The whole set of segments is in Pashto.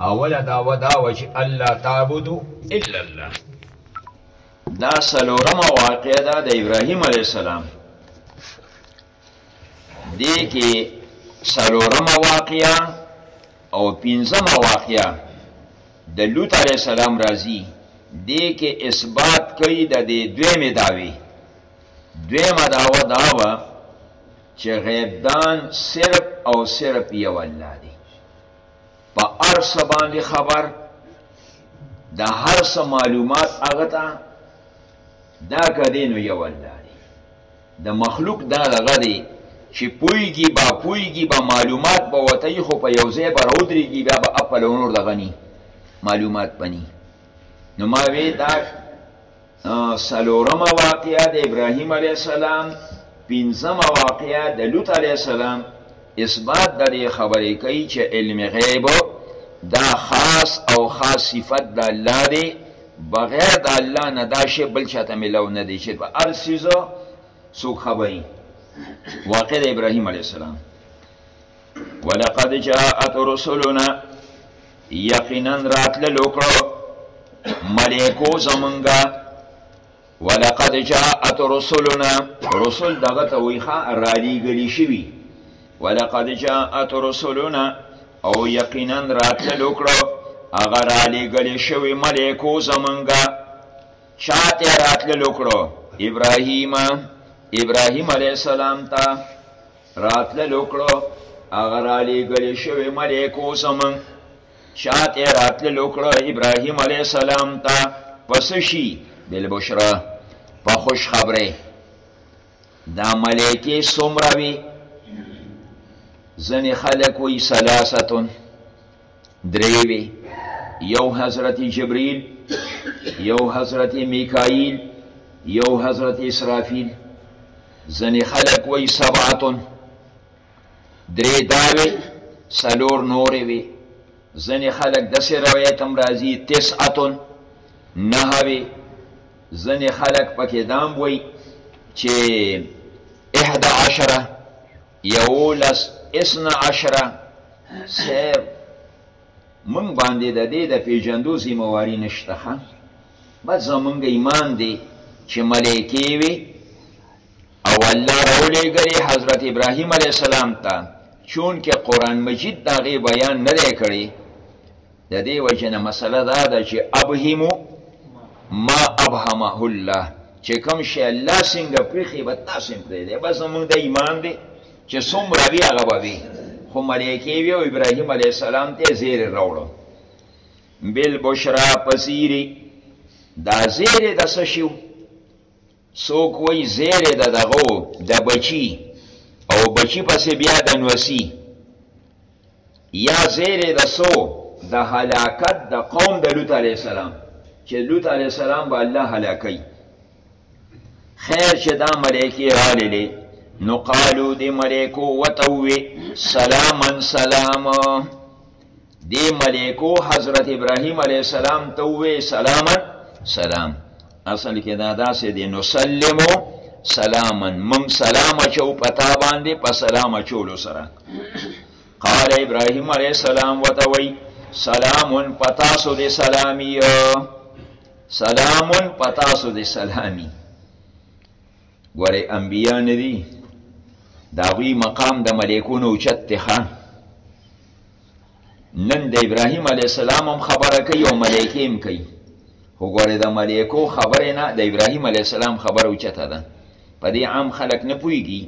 اوله دعوه دا و چې الله تعبدو الا الله دا سلورمه واقعه ده د ابراهیم علیه السلام دې کې سلورمه واقعه او پنځمه واقعه د لوط علیه السلام راځي دې کې اثبات کوي د دې دویمې دعوی دویمه دعوه دا وه چې غیب دان صرف او صرف یو الله دی په هر څه باندې خبر د هر څه معلومات هغه ته دا کدی نو یو الله دی د مخلوق دا دغه دی چې پویږي با پویږي با معلومات به وته خو په یو ځای به راودرېږي بیا به خپل نور دغه نی معلومات بني نو ما وی دا څلورمه واقعه د ابراهیم علیه السلام پنځمه واقعه د لوط علیه السلام اثبات د دې خبرې کوي چې علم غیب دا خاص او خاص صفت د الله دی بغیر د الله نه دا شی بل چاته ملو نه دی چې په هر څیز څوک خبري واقع د ابراهیم علیه السلام ولقد جاءت رسلنا یقینا راتلل وکړو ملائکو زمونږه ولقد جاءت رسلنا رسل دغه ته وی ښا را لیږلی شوي ولقد جاءت رسلنا او یقینا راتلل وکړو هغه را لیږلی شوي ملائکو زمونږه چا ته راتلل وکړو ابراهیم ابراهیم علیه السلام ته راتلل وکړو هغه را لیږل شوی ملیکو زمون شاته راتلل وکړو ابراهیم علیه السلام ته پس شي بالبشرا په خوش خبره دا ملیکې څومره وي ځنې خلک وایي ثلاثتون دریوی یو حضرت جبریل یو حضرت میکائیل یو حضرت اسرافیل زنی خلق وی سبعتن دری داوی سلور نوری وی زنی خلق دس روایتم رازی تسعتن نهوی زنی خلق پکی دام وی چه احدا عشره یوولس، اثنی عشره، صیب! موږ باندې د دې د پېژندو ذمه واري نشته، ښه؟ بس زموږ ایمان دی چې ملایکې وې او الله راولېږلې حضرت ابراهیم علیه السلام ته چونکه قرآن مجید د هغې بیان نه دی کړی د دې وجه نه مسله دا ده چې ابهمو ما ابهمه الله چې کوم شی الله څنګه پرېښي به تاسو هم پرېږدی بس زموږ د ایمان دی چې څومره وي هغه به وي خو ملایکې وي او ابراهیم علیه السلام ته یې زیری راوړو بالبشرا په زیری دا زیری د څه شي څوک وایي زیری د دغه د بچي او بچي پسې بیا د نوسی یا زیری د سو د هلاکت د قوم د لوط علی السلام چې لوط علی السلام به الله هلاکي خیر چې دا ملایکی راللې نو قالو د ملایکو وتوي سلامن سلام دی ملیکو حضرت ابراهیم علیه السلام ته ووی سلامن سلام اصل کې دا داسې دی نسلمو سلامن من سلام چو پتا باندې په سلام چولو سره قال ابراهیم علیه السلام وتوی سلامن پتا سو دی سلامی سلامن پتا سو دی سلامی ګورې انبیا نه دي د هغوی مقام د ملیکو نه اوچت دی ښه نن د ابراهیم علیه السلام هم خبره کوي او ملیکې هم کوي خو ګورې د ملیکو خبرې نه د ابراهیم علیه السلام خبره اوچته ده په دې عام خلک نه پوهېږي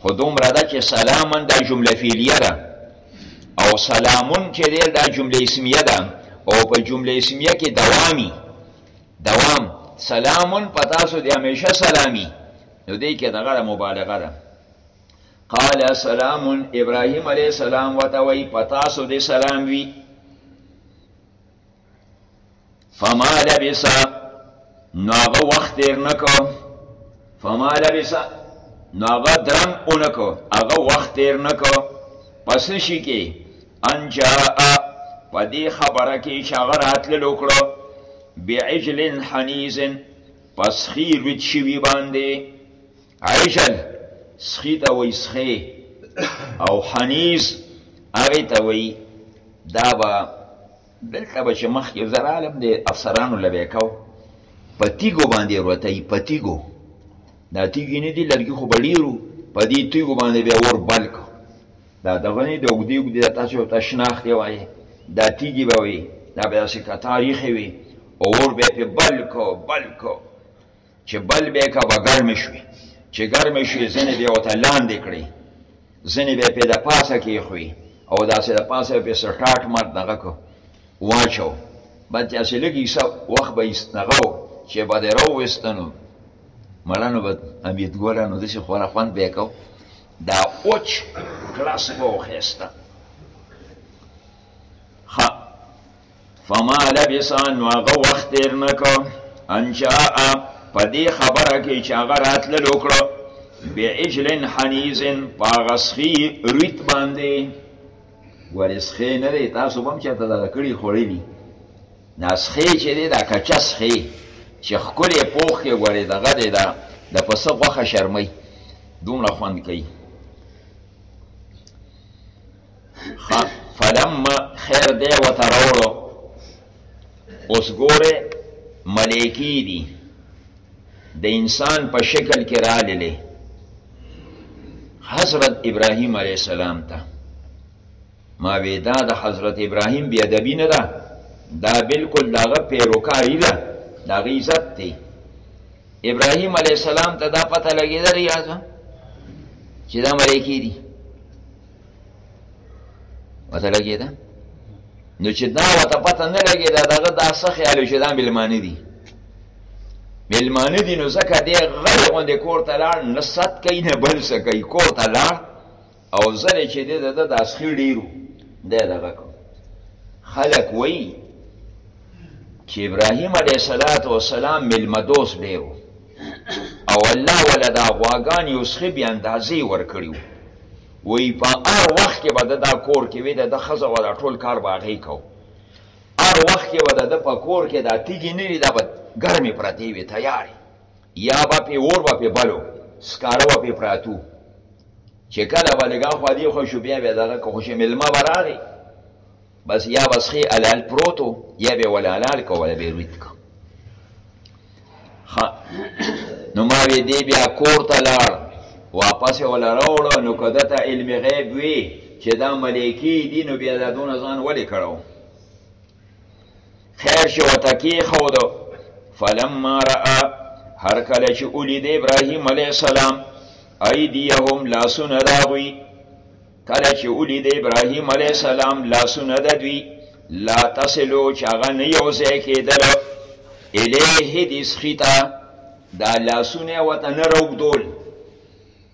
خو دومره ده چې سلامن دا جمله فعلیه ده او سلامون چې دی دا جمله اسمیه ده او په جمله اسمیه کې دوامي دوام سلام په تاسو دی همیشه سلامی نو دی کې دغه مبالغه ده قال سلام ابراهيم عليه السلام وتوي پتاسو دي سلام وي فما لبس ناغه وخت تیر نکو فما لبس ناغه درم اونکو هغه وخت تیر نکو پس شي کې ان جاء په دې خبره کې چې هغه راتلل وکړو بعجل حنیز پس خی رد شوی باندې عجل سخی ته وی سخی او حنیز هغه ته وی دا به دلته به چې مخکې زر عالم دی افسرانو له به کو په تیګو باندې وروته یي په تیګو دا تیګې نه دي لرګي خو به ډېرو په دې تیګو باندې به اور بل کو دا د ونې د اوږدې اوږدې دا تاسې ورته شناختې وایې دا تیږې به وي دا به داسې کتار ایښې وي اور به یې پرې بل کو بل کو چې بل به یې که به ګرمې شوې چې ګرمې شوې ځینې به یې ورته لاندې کړې ځینې به یې پرې د پاسه کېښوي او داسې د پاسه به پرې سټاټ مات دغه کو واچو بس داسې لږ حصه وخت به یې دغه و چې به دې راوویسته نو مړه نو به امیدګله نو داسې خوره خوند به یې کو دا اوچ کلاس به وخیسته خ فما لبس ان هغه وخت تیر نکو ان جاء په دې خبره کې چې هغه راتلل وکړو بعجل حنیز پاغسخی ریت باندې ورسخه نه دی تاسو هم چاته دا کړی خوړلی دا سخې چې دی دا کچه سخې چې ښکلی پوخ کې ګورې دغه دی دا د پسه غوښه شرموي دومره خوند کوي فلما خیر دی ورته راوړو اوس ګورې ملیکي دي د انسان په شکل کې راللې حضرت ابراهیم علیه السلام ته ما وی دا د حضرت ابراهیم بی ادبی نه ده دا بالکل داغه پیروکاری ده داغه عزت دی ابراهیم علی السلام ته دا پته لګیدل یازه چې دا ملایکی دي وته لګیدا نو چې دا وته پته نه لګیدا داغه دا څه خیال چې دا ملمانه دي ملمانه دي نو ځکه دی غل غوندې کور ته لاړ نه ست کوي نه بل څه کوي کور ته لاړ او ځلې چې دې د ده دا سخي ډېر و، دی یې دغه کړ. خلک وایي چې ابراهیم علیه صلات و سلام مېلمه دوست ډېر و او الله وله دا غواګانې او سخي بې اندازې ورکړي وو. وایي په هر وخت کې به د ده کور کې وې، د ده ښځه وه، دا ټول کار به هغې کاوه. هر وخت کې به د ده په کور کې دا تیږې نه وې، دا به ګرمې پرتې وې، تیارې. یا به پې اور به پې بل و، سکاره به پې پراته وو، چې کله به لږه خوا دې خوا شو بیا به یې دغه کړ، خو چې مېلمه به راغی بس یا به سخي حلال پروت و، یا به یې ول حلال کړ ولا به یې رویت کړ. ښه نو ما وی دی بیا کور ته لاړ واپس ولا راوړو نو کده ته علم غیب وی چې دا ملایکی دي نو بیا دا دونه ځان ولې کړو خیر شو ته کې خود فلما را هر کله چې اولی د ابراهیم علی السلام ایدیهم لاسونه داوی کله چې اولی د ابراهیم علی السلام لاسونه ددوی لا تصلو چې هغه نه یو ځای کېدل الیه دې سخیته دا لاسونه وته نه روږدول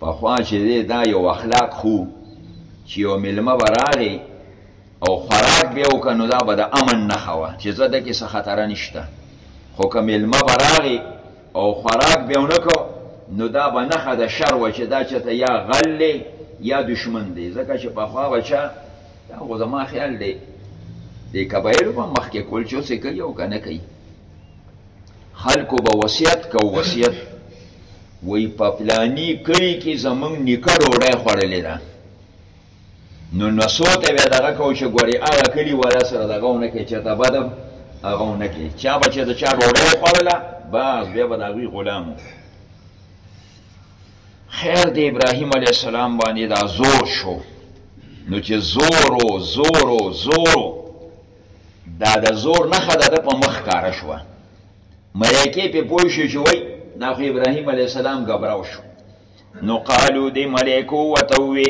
پخوا چې دی دا یو اخلاق خو چې یو میلمه به راغی او خوراک به یې وکړه نو دا به د امن نښه وه چې زه ده کې څه خطره نشته خو که میلمه به راغی او خوراک به یې ونه کړو نو دا به نښه د شر وه چې دا چېرته یا غل دی یا دشمن دی ځکه چې پخوا به چا دا خو زما خیال دی دې کبایلو به مخکې کول چې اوس یې کوي او که نه کوي خلکو به وصیت کو وصیت وی په پلانی کلی کې زمونږ نیکه ډوډۍ خوړلې ده نو نسو ته به دغه کو چې ګوري هغه کلی والا سره دغه ونه کې چې ته بدم هغه ونه کې چا به چې د چا ډوډۍ خوړله باز بیا به د هغوی غلام خیر د ابراهیم علیه السلام باندې دا زور شو نو چې زورو زورو زورو دا د زور نښه د ده په مخ ښکاره شوه. ملایکې پې پوه شوې چې وایي دا خو ابراهیم علیه السلام ګبراو شو. نو قالو دې ملایکو ورته ووې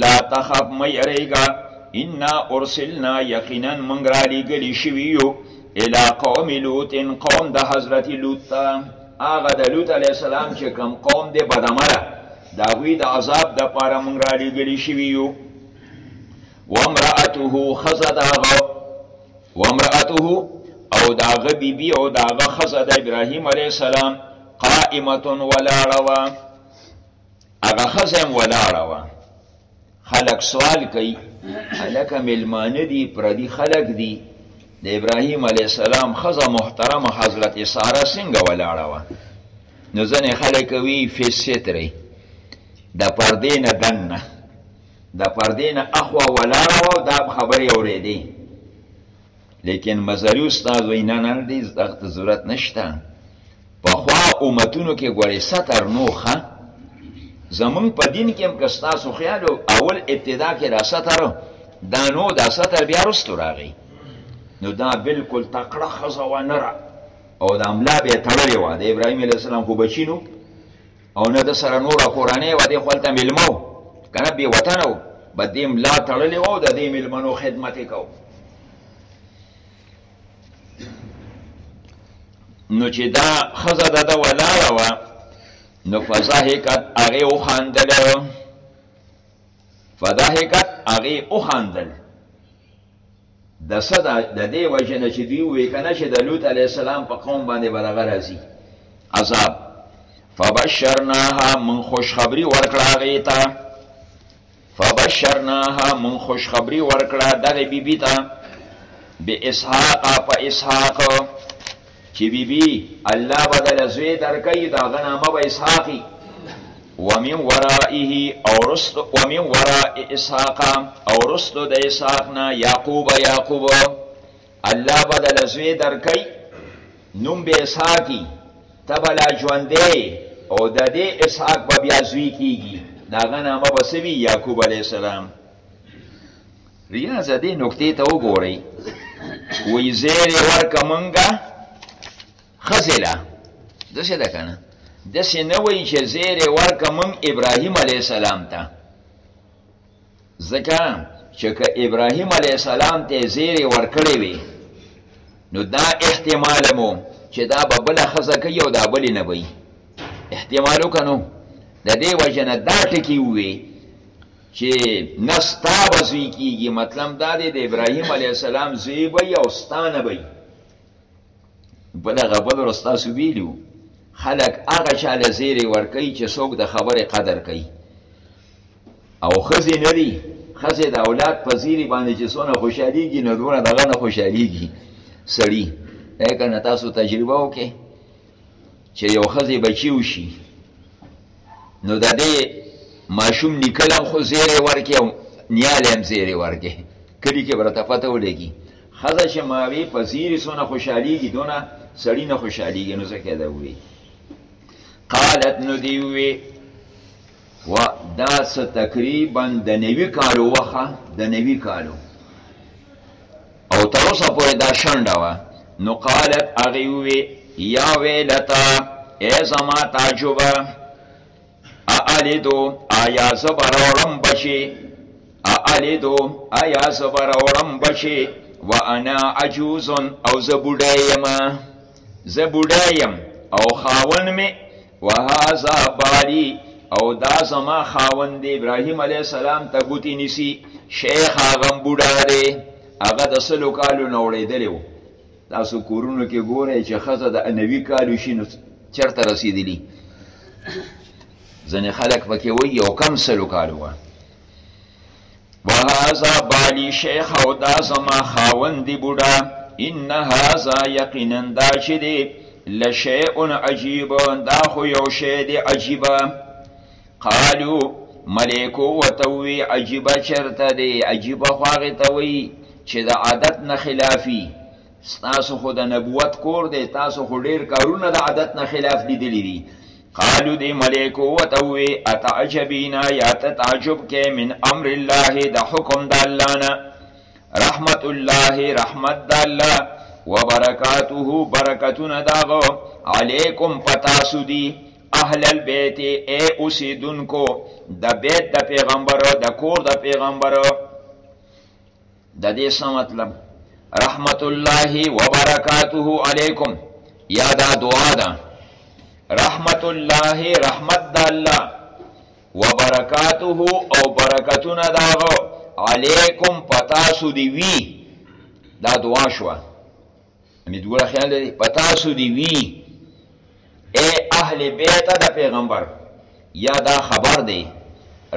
لا تخف مه یریږه انا ارسلنا یقینا موږ را لیږلي شوي یو الی قوم لوط قوم د حضرت لوط ته هغه د لوط علیه السلام چې کوم قوم دی بدعمله د هغوی د عذاب دپاره موږ را لیږلي شوي یو وامراته خزه داغه وامراته او داغه بی بی او داغه خزه د ابراهیم علی السلام قائمه ولاړه وا هغه خزه ولاړه وا خلق سوال کوي الکه ملمانه دي پردي خلق دي د ابراهیم علی السلام خزه محترم حضرت ساره څنګه ولاړه و نو ځنې خلک وی فی ستری د پردې نه دننه د پردې نه اخوا ولاړه وه او دا به خبرې اورېدې لیکن مذهبي استاد وایي نه نه دې زده کړې ته ضرورت نشته پخوا امتونو کې ګورې ستر نو ښه زمونږ په دین کې هم که ستاسو خیال اول ابتدا کې دا ستر دا نو دا ستر بیا وروسته راغی نو دا بلکل تکړه ښځه وه نره او د املا به یې تړلې وه د ابراهیم علیه السلام خو بچي نو او نه د سره نور کورنۍ و دې خپل ته ملمو کنه بې وطن و به دې ملا تړلې و د دې ملمنو خدمت کو نو چې دا خزه د ولاړه و نو فضاحکت هغه او خاندل فضاحکت هغه او خاندل د څه د د دې وجې نه چې دوی ووې که نه چې د لوط علیه السلام په قوم باندې به دغه راځي عذاب فبشرناها من خوشخبری ورکړه هغې ته فبشرناها من خوشخبری ورکړه دغې بیبي ته باسحاق په اسحاق چي بي بي الله به دله زوی درکوي د هغه نامه به اسحاق وي ومن ورائه او رست ومن وراء اسحاق او رست د اسحاق نه يعقوب يعقوب الله به دله زوی درکوي نوم به اسحاقي تبلا ژوندې او د دې اسحاق به بیا زوی کیږي داغه نامه به سوي یعقوب علی السلام ریاضه دې نکتې ته وګورئ وایي زیری ورکه مونږه ښځې له داسې ده که نه داسې نه وایي چې زیری ورکه مونږ ابراهیم علیه السلام ته ځکه چې که ابراهیم علیه السلام ته زیری ورکړی وي نو دا احتمال مو چې دا به بله ښځه کوي او دا بلې نه وي احتمال وکړو د دې وجه نه دا ټکي ووي چی نه ستا به زوی کیږي مطلب دا دی د ابراهیم علیه السلام زوی به یې او ستا نه به په دغه بل ورځ تاسو ویلي وو خلک هغه چا له زیری ورکوي چې څوک د خبرې قدر کوي او ښځې نه دي ښځې د اولاد په زیری باندې چې څونه خوشحالیږي نو دونه دغه نه خوشحالیږي سړي که نه تاسو تجربه وکړئ چې یو ښځې بچی وشي نو د دې ماشوم نیکه له هم خو زیری ورکړي او نیا له هم زیری ورکړي کلي کې به راته پته ولګي ښځه چې ماوې په زیري څونه خوشحالېږي دونه سړي نه خوشحالېږي نو ځکه دا ووي قالت نو دی ووي و دا څه تقریبا د نوي کالو وخه د نوي کالو او تر اوسه پورې دا شنډه وه نو قالت هغې ووې یا ویلتا ای زما تعجبه اعلیدو آیا زه به راوړم بچې اعلیدو آیا زه به راوړم بچې و انا عجوزن او زه بوډی یم زه بوډا یم او خاون می وهذا بالی او دا زما خاون دی ابراهیم علیه السلام ته ګوتی نیسی شیخ هغه بوډا دی هغه د سلو کالو نه وړېدلی و تاسو کورونو کې ګورئ چې ښځه د نوي کالو شي نو چېرته رسېدلي ځینې خلک پکې وایي یو کم سلو کالو وه وهذا بالی شیخ او دا زما خاوند دی بوډا ان هذا یقینا دا چې دی لشیء عجیب دا خو یو شی دی عجیبه قالو ملائکو وتوی عجیبه چرته دی عجیبه خو هغه ته وی چې د عادت نه خلافی ستاسو خو د نبوت کور دی تاسو خو ډیر کارونه د عادت نه خلاف لیدلی دي قالو دی ملائکو وتوي اتعجبینا یا تتعجب کې من امر الله د حکم د الله نه رحمت الله رحمت د الله وبرکاته برکتونه داغو علیکم پتاسو دی اهل البیت ای اوسیدونکو د بیت د پیغمبرو د کور د پیغمبرو د دې څه مطلب رحمت الله وبرکاته علیکم یا دا دعا ده رحمت الله رحمت د الله وبرکاته او برکتونه داغو علیکم پتاسو دی وی دا دعا شوه امیدوار خیال لري په تاسو دی وی اے اهل بیت د پیغمبر یا دا خبر دی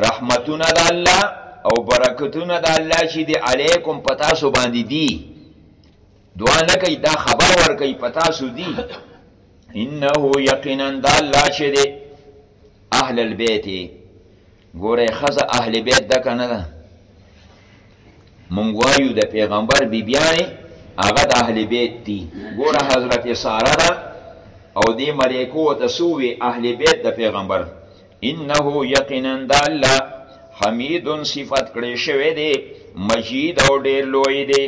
رحمتونه د الله او برکتونه د الله چې دی علیکم په تاسو باندې دی دعا نه کوي دا خبر ور کوي په تاسو دی انه یقینا د الله چې دی اهل البیت ګوره خزه اهل بیت د کنه مونږ وایو د پیغمبر بیبیانې هغه د اهل بیت دي ګوره حضرت ساره ده او دې ملایکو ته سووي اهل بیت د پیغمبر انه یقینا د الله حمید صفت کړی شوی دی مجید او ډیر لوی دی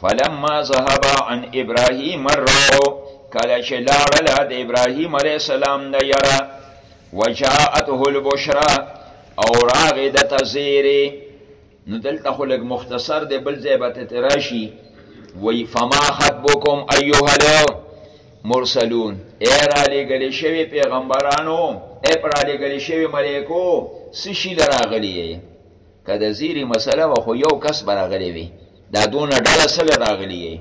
فلما ذهب عن ابراهیم الرعو کله چې لاړله د ابراهیم علیه السلام نه یره وجاءته البشرا او راغې د تزیرې نو دلته خو لږ مختصر دی بل ځای به ته راشي وایي فما خطبکم ایها المرسلون ای رالیږلی شوي پیغمبرانو ای په رالیږلی شوي ملایکو څه شي له راغلي یې که د زیري مسله وه خو یو کس به راغلی وي دا دونه ډله سره راغلي یې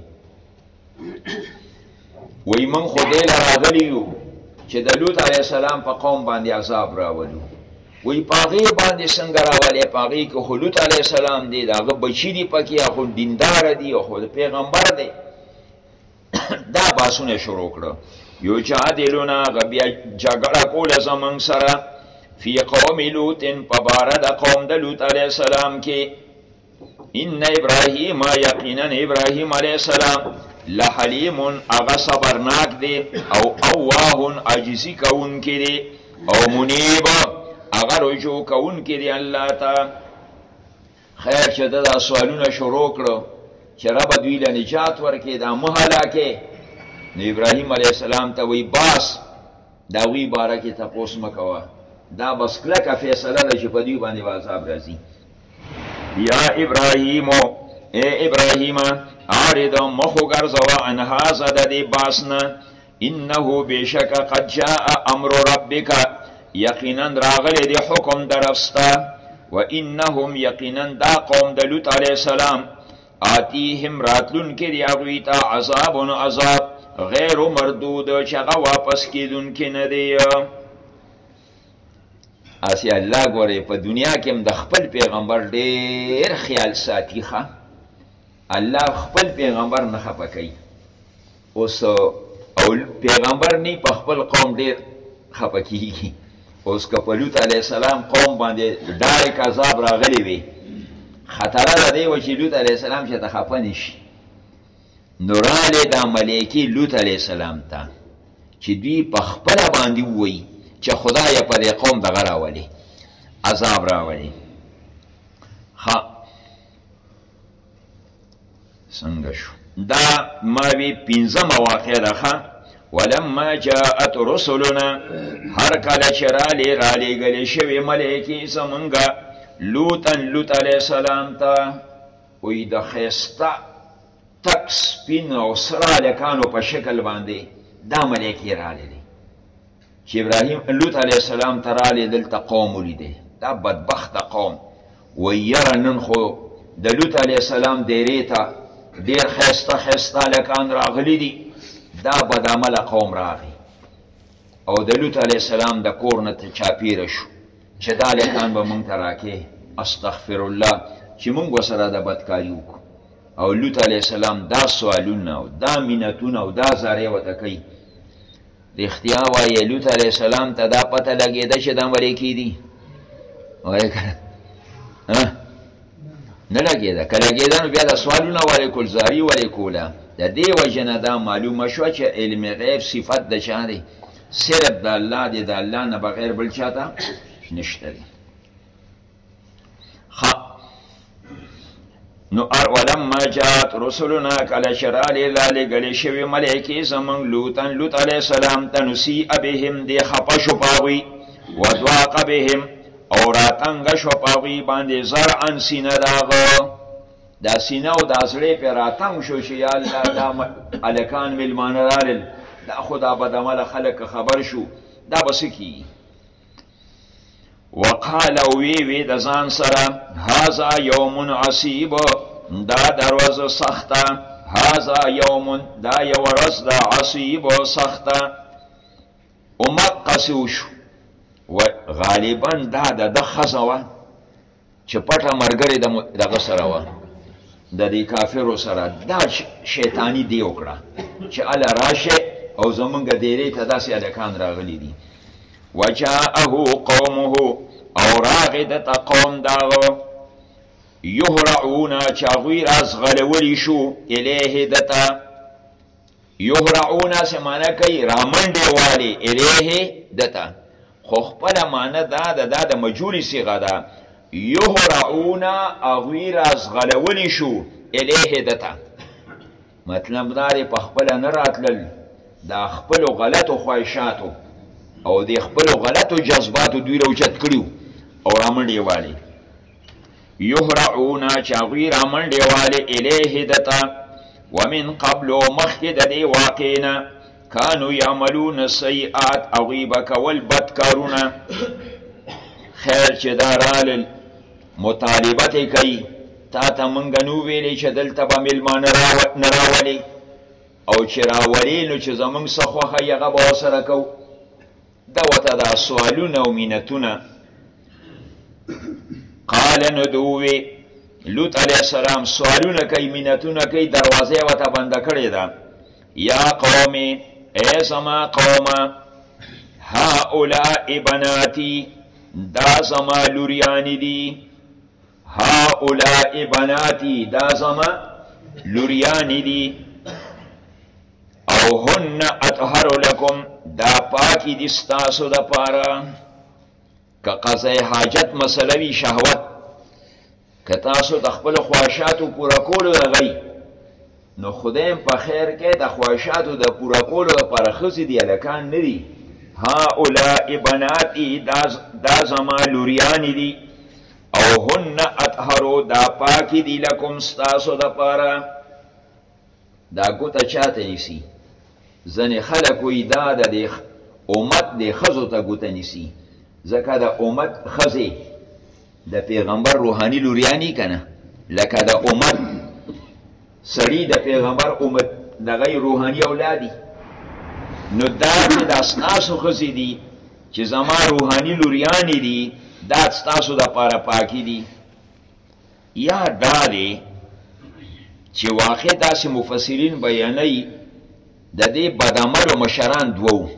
وای من خو دې راغلی یو چې د لوط علی السلام په قوم باندې عذاب راولو وای پاغي باندې څنګه راولې پاغي کې خلوت علی السلام دی داغه بچی دی پکې خو دیندار دی او خو پیغمبر دی دا باسونه شروع کړو یو چا دیلونه غبیا جګړه کول زمون سره فی قوم لوط په بار د قوم د لوط علی السلام کې ان ابراهیم یقینا ابراهیم علیه السلام لحلیم اغا صبرناک دی او اواه عجزی کون کی دی او منیب اغا رجوع کون کی دی الله تا خیر چې دا سوالونه شروع کړو چې رب دوی له نجات ورکې دا مهلاکه نو ابراهیم علیه السلام ته وی باس دا وی باره کې تپوس مکوه دا بس کلکه فیصله ده چې په دوی باندې عذاب راځي یا ابراهیم اے ابراهیم عارض مخو ګرځوا ان هاذا د دې باسنه انه بشک قد جاء امر ربک یقینا راغلی دی حکم درفستا و انهم یقینا دا قوم د لوط علی السلام آتیهم راتلون کې دی اغوی ته عذاب و عذاب غیر مردود چې هغه واپس کیدون کې نه دی اسی الله ګوره په دنیا کې هم د خپل پیغمبر ډیر خیال ساتي ښه الله خپل پیغمبر نه خپه کوي اوس او پیغمبر نه په خپل قوم ډیر خپه کیږي اوس که په لوط علیه السلام قوم باندې ډایک عذاب راغلی وي خطره ده دی و چې لوط علیه السلام چې ته خپه نه شي نو رالی دا ملیکی لوط علیه السلام ته چې دوی په خپله باندې ووایي چې خدای په دې قوم دغه راولي عذاب راولي ښه څنګه شو دا ما وی پنځه مواقع ده ښه ولما جاءت رسلنا هر کله چې رالی رالیږلی شوې ملیکې زمونږ لوطا لوط علیه السلام ته وي د ښايسته تک سپين او سره هلکانو په شکل باندې دا ملائکې راغلې دي چې ابراهيم لوط عليه السلام ته راغلې دلته قوم وليدې دا بدبخت قوم وي يره نن خو د لوط عليه السلام ديرې ته ډېر ښايسته ښايسته هلکان راغلي دي دا بدعمله قوم راغی او د لوط عليه السلام د کور نه چاپېره شو چه دا لکان به مونږ ته راکې استغفرالله چه مونږ وسره د بدکاری وکړو او لوط علیه السلام دا سوالونه او دا مینتونه او دا زاره وته کوي رښتیا وایې لوط علیه السلام ته دا پته لګېده چې دا مړې کېدي وایې که نه لګېده که لګېده نو بیا دا سوالونه ولې کول زاري ولې کوله د دې وجه نه دا معلومه شوه چې علم غیب صفت د چا دی صرف د الله دی د الله نه بغیر بل چاته نشته دی خ نو ولما جات رسولنا کله شرال لال غلی شوی ملائکی زمون لوتن لوط علی السلام تنسی ابهم دی خپش پاوی وذاق بهم او راتنګ شو پاوی باندې زر ان سینه داغه دا سینه او دا زړه پې راتنګ شو چې یا الله دا هلکان میلمانه راغلل دا خو دا بدعمله خلک که خبر شو دا به څه کیږي وقال او وی وی د ځان سره هاذا یوم عصیب دا دروازه سخته هاذا یوم دا یو ورځ دا عصیب سخته امت قصو شو و غالبا دا د خزوه چې پټه مرګري د دغه سره و د دې کافرو سره دا شیطانی دی وکړه چې الا راشه او زمونږ دیرې ته داسې الکان راغلي دي وجاءه قومه او راغ د تقوم داغو یهرعون چاغوی راز غلولی شو الیه دتا یهرعون سه معنی کوي رامنډې والي الیه دته خو خپل معنی دا ده دا د مجوری صیغه ده یهرعون اغوی راز غلولی شو الیه دته مطلب دا دی په خپل نه راتلل دا خپل غلطو خواهشاتو او د خپل غلطو جذباتو دوی راوچت کړیو او رامنډې والي یهرعون چې هغوی رامنډې والې الیه ده ته ومن قبل مخکې د دې واقع نه کانو یعملون سیئات هغوی به کول بد کارونه خیر چې دا رالل مطالبت یې کوي تا ته مونږ نو ویلې چې دلته به میلمانه نه راولي او چې راولي نو چې زمونږ څه خوښه یې هغه به ورسره کوو ده وته دا سوالونه او مینتونه قال نو دوی لوط علیه السلام سوالونه کوي مینتونه کوي دروازه وته بند کړې ده یا قومي ای زما قومه هؤلاء بناتی دا زما لوریانی دي هؤلاء بناتی دا زما لوریانی دی او هن اطهر لکم دا پاکی دی ستاسو دا پارا که قضای حاجت مسلوی شهوت که تاسو د خپل خواهشاتو پوره کولو لغی نو خدایم په خیر کې د خواهشاتو د پوره کولو لپاره خزي دی الکان نه دي ها اولاء بناتی دا دا زما لوریان دي او هن اطهر دا پاکی دی لکم ستاسو د پاره دا ګوته چاته نیسی ځنې خلک وی دا د دې امت د ښځو ته ګوته نیسی ځکه د امت ښځې د پیغمبر روحاني لوریانی کنه لکه د امت سړي د پیغمبر امت دغه روحاني اولادي نو دا چې دا ستاسو خزي دي چې زما روحاني لوریانې دي دا ستاسو د پاره پاکي دي یا دا دی چې واقع داسې مفسرین بیانوي د دې بدعملو مشران دوو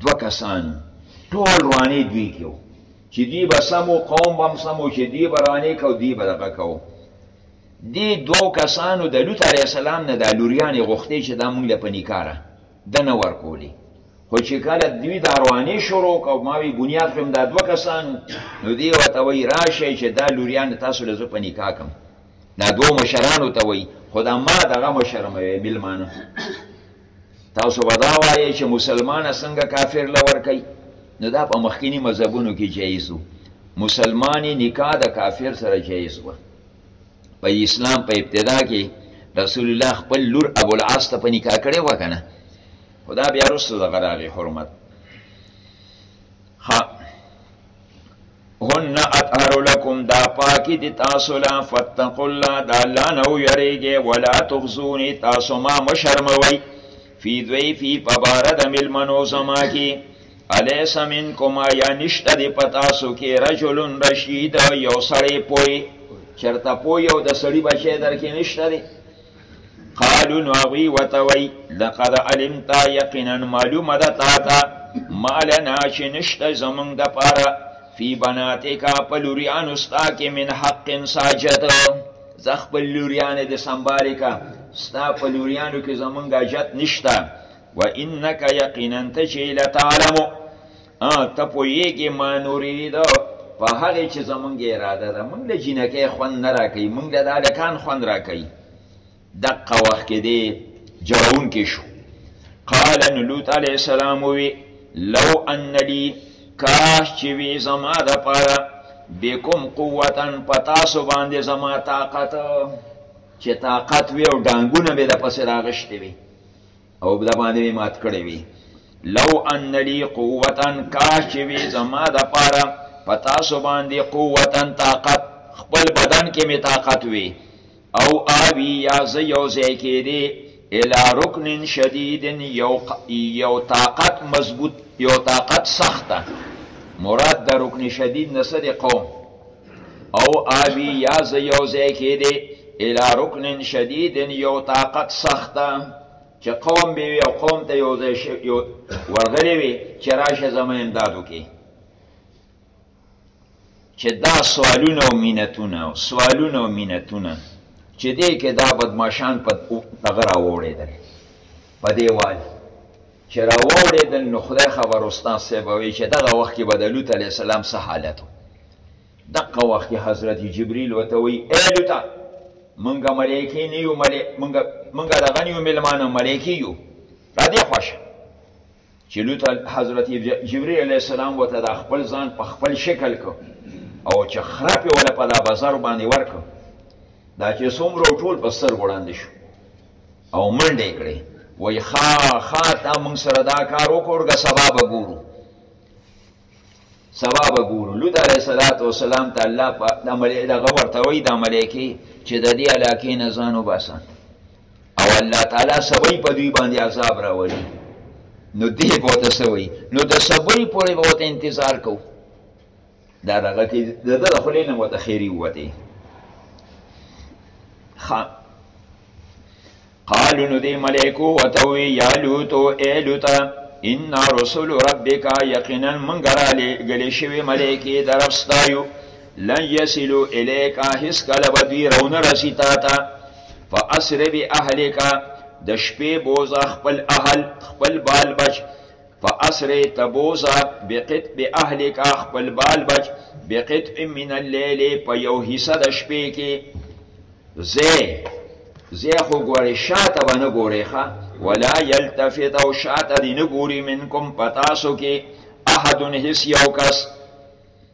دوه کسان ټول روانې دوی کېو چې دی به سمو قوم به هم سمو چې دی به رانې کو دی به دغه کو دې دوو کسانو د لوط علیه السلام نه دا لوریانې غوښتې چې دا مونږ له په نکاح را د نه ورکولې خو چې کله دوی دا روانې شروع کو ما وی بنیاد خو دا دوه کسانو نو دی ورته وی راشئ چې دا لوریانې تاسو له زه په نکاح کم دا دوو مشرانو ته وی خو دا ما دغه مشر مې وی ملمانه تاسو به دا وایئ چې مسلمانه څنګه کافر له ورکوي نو دا په مخکیني مذهبونو کې جایز و مسلمانې نکاح د کافر سره جایز وه په اسلام په ابتدا کې رسول الله خپل لور ابو العاص ته په نکاح کړې وه که نه خو دا بیا وروسته دغه راغی حرمت ښه هن اطهر لكم دا پاکی دی تاسو لا فتقوا الله دا الله نو یریږي ولا تخزونی تاسو ما مشرموي فی دوی فی پبارد ملمنو زما کی الیس منکم یا نشته دی پتاسو کی رجل رشید یو سړی پوی چرته پوی او د سړی بچی درکې نشته دی قالو نو هغوی ورته وایي لقد علمتا یقینا معلومه ده تا ته ما لنا چې نشته زمونږ دپاره فی بناتکا په لوریانو ستا کې من حق ساجت زه خپل لوریانې دې سنبالې که ستا په لوریانو کې زمونږ حاجت نشته و انک یقینا ته چې لتعلمو ها ته پوهېږې ما نورې دي ده په هغې چې زمونږ اراده ده مونږ له جینکۍ خوند نه راکوي مونږ له د هلکان خوند راکوي دقه وخت کې دی جوړونکی شو قال نو لوط علیه السلام ووي لو ان لي کاش چې وي زما دپاره بکم قوتا په تاسو باندې زما طاقت چې طاقت وي او ډانګونه مې د پسې راغشتې وي او بدا باندې به مات کړی وي لو ان لی قوتن کاش چې وي زما د پاره په تاسو باندې قوتن طاقت خپل بدن کې می طاقت وي او آوی یا زه یو ځای کېدی الی رکن شدید یو, یو طاقت مضبوط یو طاقت سخته مراد د رکن شدید نه څه دی قوم او آوی یا زه یو ځای کې دی الی رکن شدید یو طاقت سخته چې قوم به وي او قوم ته یو ځای شي یو ورغلی وي چې راشه زما امداد وکړي چې دا سوالونه او مینتونه سوالونه او مینتونه چې دی کې دا بدماشان په دغه راوړېدل په دې وال چه راواوړیدل نو خدای خبر استاد صاحب وی چه دغه وخت کې به د لوط علیه السلام څه حالت دغه وخت کې حضرت جبرئیل وته وی اے لوط مونږه ملائکه نه یو مونږه مونږه دغه یو ملمانه ملائکه یو را دې خوښ چې لوط حضرت جبرئیل علیه السلام وته د خپل ځان په خپل شکل کو او چې خراب ولا په دا بازار باندې ورکو دا چې څومره ټول په سر وړاندې شو او منډه یې کړې وایي ښا ښا تا موږ سره دا کار وکړګه سبا به ګورو سبا به ګورو لوط علیه السلام وسلام ته الله په د ملې دغه ورته وایي دا ملایکې چې د دې علاقې نه ځان وباسه او الله تعالی سبای په دوی باندې عذاب راولي نو دې بوته سوي نو د سبای پورې بوته انتظار کوو دا دغه کې د ده د خولې نه ورته خیري ووتې قالو نو دې ملایکو ورته وویې یا لوتو ای لوته ان رسول ربک یقینا موږ رالیږلې شوې ملایکې د رب ستا یو لن یصلو الیکا هېڅکله به دوی رونه رسي تا ته فاسر بأهلک د شپې بوزه خپل اهل خپل بال بچ فاسرع ته بوزه بقطع اهلک خپل بال بچ بقطع من اللیل په یو حصه د شپې کې زه زه خو ګورې شاته باندې ګورې ښا ولا یلتفت او شاته دې نه ګوري منکم پتاسو کې احد هیڅ یو کس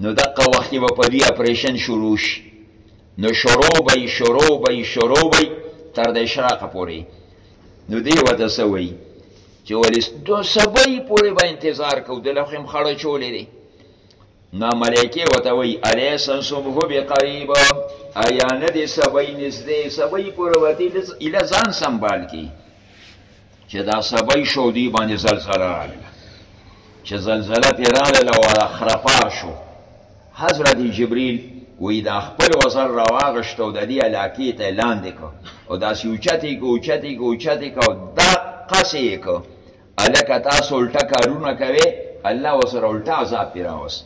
نو دقه وخت کې به په دوی اپریشن شروع شي نو شروع به یې شروع به یې شروع به تر د اشراقه پورې نو دی ورته څه وایي چې ولې دو سبای پورې به انتظار کو د لوخې مخړه چولې دی نو ملایکې ورته وایي الیس صبح بقریب ایا نه دی سبای نږدې سبای پورې وتی ایله ځان سنبال کی چې دا سبا یې شو دوی باندې زلزله راغله چې زلزله ترې راغله او هغه خره پار شو حضرت جبریل وایي دا خپل وزر راواغشت او د دې علاقې ته یې لاندې کړ او داسې اوچت یې کړ اوچت یې کړ اوچت یې کړ دا قصې یې کړ هلکه تاسو الټه کارونه کوئ الله ورسره الټه عذاب پرې راوست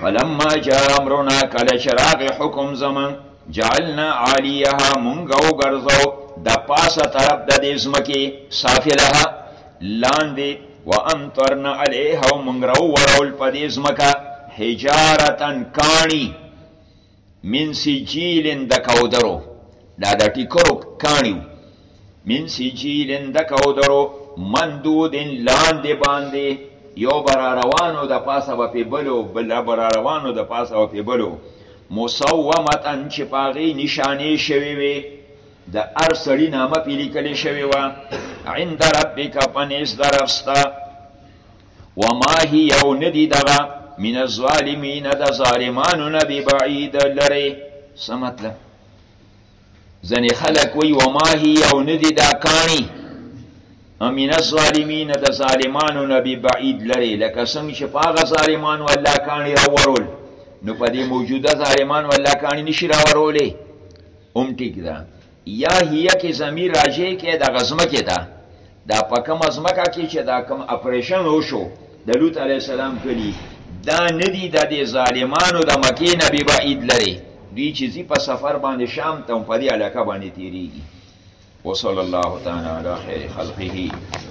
فلما جاء امرنا کله چې راغی حکم زمون جعلنا عالیها مونږ وګرځو د پاسه طرف د دې ځمکې سافلها لاندې وامطرنا علیها مونږ راو ورول په دې ځمکه حجارتن کانی من سجیل د کودرو دا د ټیکرو کاڼي وو من سجیل د کودرو مندود لاندې باندې یو برا روانو د پاسه به پې بلو بل برا روانو د پاسه به پې بلو مسومتن چې په هغې نشانې شوې وې د هر سړي نامه پې لیکلې شوې وه عند ربک په نزد رب ستا وما هی او ندی دغه من الظالمین د ظالمانو نه بی بعید لره څه مطلب ځنې خلک وی وما هی او ندی دا کانی من الظالمین د ظالمانو نه بی بعید لره لکه څنګه چې پاغه ظالمانو الله کانی راورول نو په دې موجوده ظالمانو الله کانی نشي راورولې اوم ټیک ده یا هیه کې ضمیر راجع کړئ دغه ځمکې ته، دا په کومه ځمکه کې چې دا کوم اپریشن وشو د لوط علیه السلام کلي، دا نه دي د دې ظالمانو د مکې نه بې بعید لرې، دوی چې ځي په سفر باندې شام ته هم په دې علاقه باندې تېرېږي. وصلی الله تعالی علی خیر خلقه.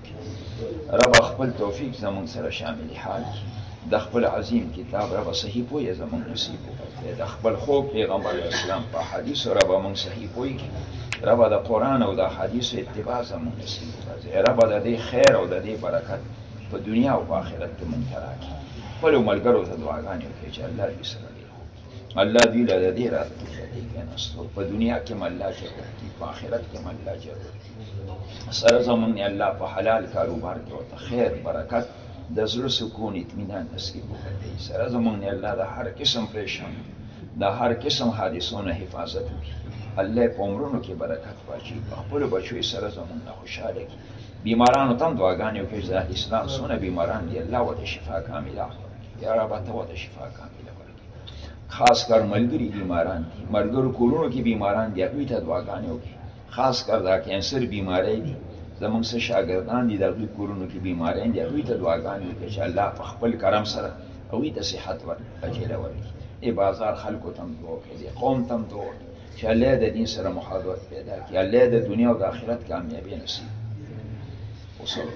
رب خپل توفیق زمون سره شامل حال کی د خپل عظیم کتاب رب صحیح پوی زمون نصیب وکړي د خپل خو پیغمبر اسلام په حدیث رب مون صحیح پوی کی رب د قران او د حدیث اتباع زمون نصیب وکړي رب د دې خیر او د دې برکت په دنیا او آخرت کې مونږ راکړي خپل ملګرو ته دعاګانې وکړي چې الله دې سره الله دې له دې راته دې کېناستو په دنیا کې هم الله اجر درکړي په آخرت کې هم الله اجر درکړي سره زمونږ نه الله په حلال کاروبار کې ورته خیر برکت د زړه سکون اطمینان نصیب وکړي سره زمونږ نه الله د هر قسم پریشان د هر قسم حادثو نه حفاظت وکړي الله په عمرونو کې برکت واچي په خپلو بچو یې سره زمونږ نه خوشحاله کړي بیمارانو ته هم دعاګانې وکړي چې د اسلام څونه بیماران دي الله ورته شفا کامله ورکړي یا رب ته ورته شفا کامله خاص کر ملګری بیماران دي مرګرو کورونو کې بیماران دي هغوی ته دعاګانې وکړي خاص کر دا کینسر بیماری دي زمونږ څه شاګردان دي د هغوی کورونو کې بیماری دي هغوی ته دعاګانې وکړي چې الله په خپل کرم سره هغوی ته صحت ور اجر ورکړي ای بازار خلکو تم دوه کړي قوم تم دوه چې الله د دین سره محبت پیدا کړي الله د دنیا او د آخرت کامیابی نصیب وسلام